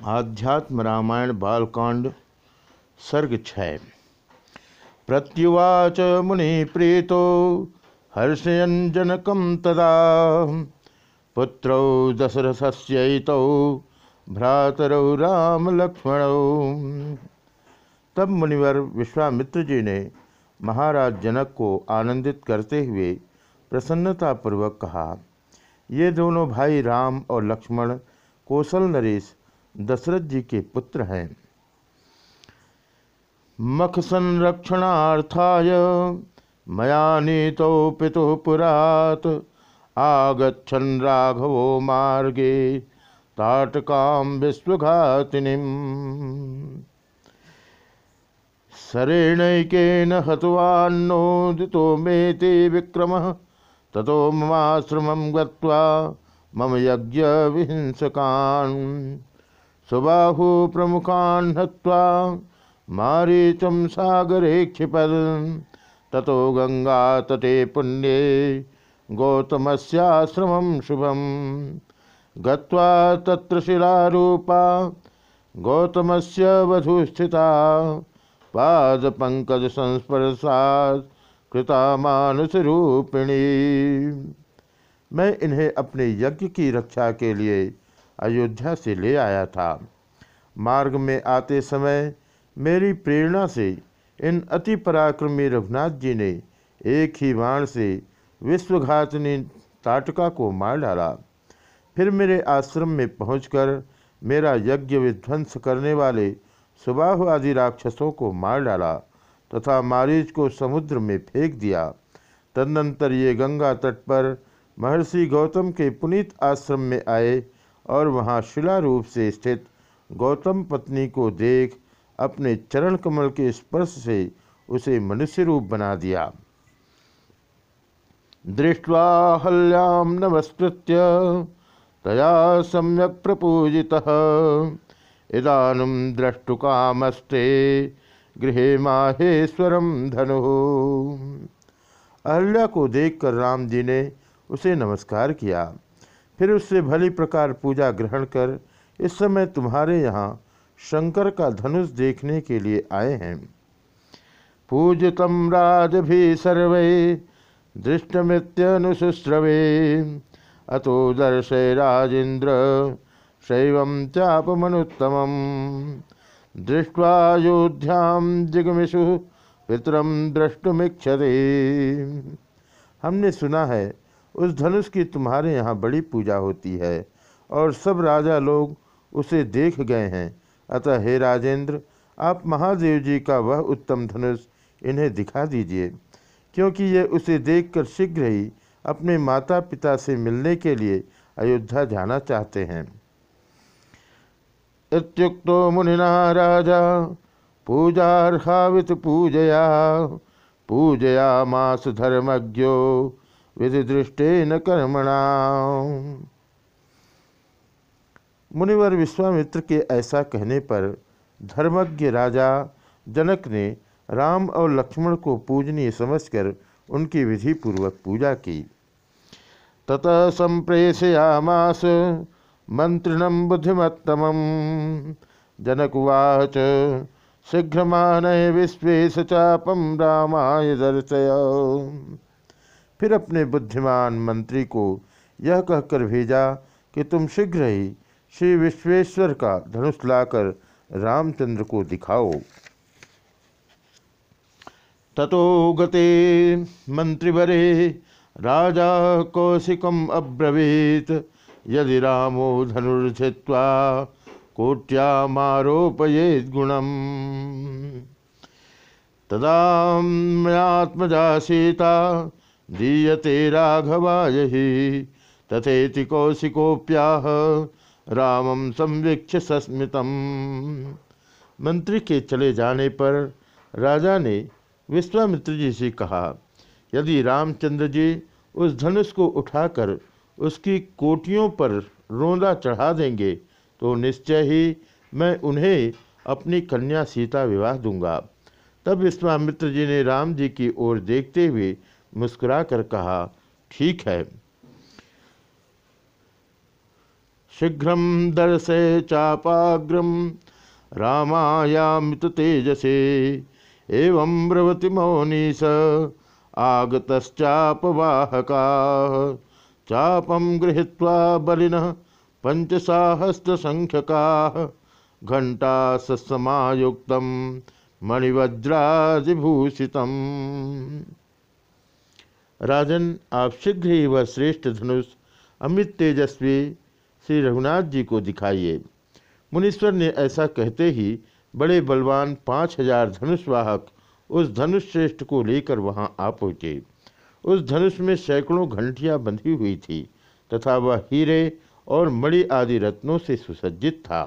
आध्यात्म रामायण बालकांड, सर्ग छय प्रत्युवाच मुनि प्रीतो, हर्षयन जनकम तदा। पुत्रौ दशरथस्यैतौ, भ्रातरौ राम लक्ष्मण तब मुनिवर विश्वामित्र जी ने महाराज जनक को आनंदित करते हुए प्रसन्नतापूर्वक कहा, ये दोनों भाई राम और लक्ष्मण, कौशल नरेश दशरथ जी के पुत्र हैं। मख संरक्षणार्थाय मया नीतो पितु पुरात। आगछन राघवो मार्गे ताटकाम विश्वघातिनी शरेणैकेन हतवान्नोदितो मेति विक्रम। ततो ममाश्रमं गत्वा मम यज्ञ विहिंसकान् सुबाहु प्रमुखान् हत्वा मारीचं सागरे क्षिपद ततो गङ्गातटे पुण्ये गौतमस्याश्रमं शुभं गत्वा तत्र शिलारूपा, गौतमस्य वधुस्थिता। पादपंकज पादपङ्कजसंस्पर्शात् कृता मानसरूपिणी मैं इन्हें अपने यज्ञ की रक्षा के लिए अयोध्या से ले आया था। मार्ग में आते समय मेरी प्रेरणा से इन अति पराक्रमी रघुनाथ जी ने एक ही बाण से विश्वघातनी ताटका को मार डाला। फिर मेरे आश्रम में पहुंचकर मेरा यज्ञ विध्वंस करने वाले सुबाह आदि राक्षसों को मार डाला तथा मारीच को समुद्र में फेंक दिया। तदनंतर ये गंगा तट पर महर्षि गौतम के पुनीत आश्रम में आए और वहाँ शिला रूप से स्थित गौतम पत्नी को देख अपने चरण कमल के स्पर्श से उसे मनुष्य रूप बना दिया। दृष्ट्वा हल्याम नमस्कृत्य, तया सम्यक प्रपूजि इदानुम द्रष्टुकामस्ते गृह माहेश्वरम धनु। अहल्या को देखकर राम जी ने उसे नमस्कार किया। फिर उससे भली प्रकार पूजा ग्रहण कर, इस समय तुम्हारे यहाँ शंकर का धनुष देखने के लिए आए हैं। पूजितम राज भी सर्वे दृष्टमित्यनुशुश्रवे अतो दर्शय राजेन्द्र, शैव चापमनुत्तम दृष्टवायोध्याम जिगमिषु पितरम द्रष्टुमिक्षते हमने सुना है उस धनुष की तुम्हारे यहाँ बड़ी पूजा होती है, और सब राजा लोग उसे देख गए हैं। अतः हे राजेंद्र, आप महादेव जी का वह उत्तम धनुष इन्हें दिखा दीजिए, क्योंकि ये उसे देखकर शीघ्र ही अपने माता पिता से मिलने के लिए अयोध्या जाना चाहते हैं। इत्युक्तो मुनिना राजा, पूजार्हावित पूजया पूजया मास धर्मज्ञो विधि दृष्टे न कर्मणा। मुनिवर विश्वामित्र के ऐसा कहने पर धर्मज्ञ राजा जनक ने राम और लक्ष्मण को पूजनीय समझकर उनकी विधि पूर्वक पूजा की। ततः संप्रेषयामास मंत्रिणम बुद्धिमत्तम। जनकुवाच शीघ्रमान विश्वेश चापम रामाय दर्शय। फिर अपने बुद्धिमान मंत्री को यह कहकर भेजा कि तुम शीघ्र ही श्री विश्वेश्वर का धनुष लाकर रामचंद्र को दिखाओ। ततो गते मंत्रिवरे राजा कौशिकम अब्रवीत। यदि रामो धनुर्थित्वा कोट्यामारोपयेद गुणम। तदा मयात्मजा सीता दीयते राघवाय ही तथेति कौशिकोप्याह रामम संवीक्ष सस्मितम। मंत्री के चले जाने पर राजा ने विश्वामित्र जी से कहा, यदि रामचंद्र जी उस धनुष को उठाकर उसकी कोटियों पर रोंदा चढ़ा देंगे तो निश्चय ही मैं उन्हें अपनी कन्या सीता विवाह दूँगा। तब विश्वामित्र जी ने राम जी की ओर देखते हुए मुस्कुरा कर कहा, ठीक है। शीघ्र दर्शे चापाग्रम रामायामित तेजसे, एवं ब्रवति मौनी स आगतश्चापवाहका। चापम गृहीत्वा बलिन पंचसाहस्रसंख्यका घंटा सत्समायुक्त मणिवज्रादिभूषित राजन, आप शीघ्र ही वह श्रेष्ठ धनुष, अमित तेजस्वी, श्री रघुनाथ जी को दिखाइए। मुनीश्वर ने ऐसा कहते ही बड़े बलवान पाँच हज़ार धनुषवाहक उस धनुष श्रेष्ठ को लेकर वहाँ आ पहुँचे। उस धनुष में सैकड़ों घंटियाँ बंधी हुई थी, तथा वह हीरे और मणि आदि रत्नों से सुसज्जित था।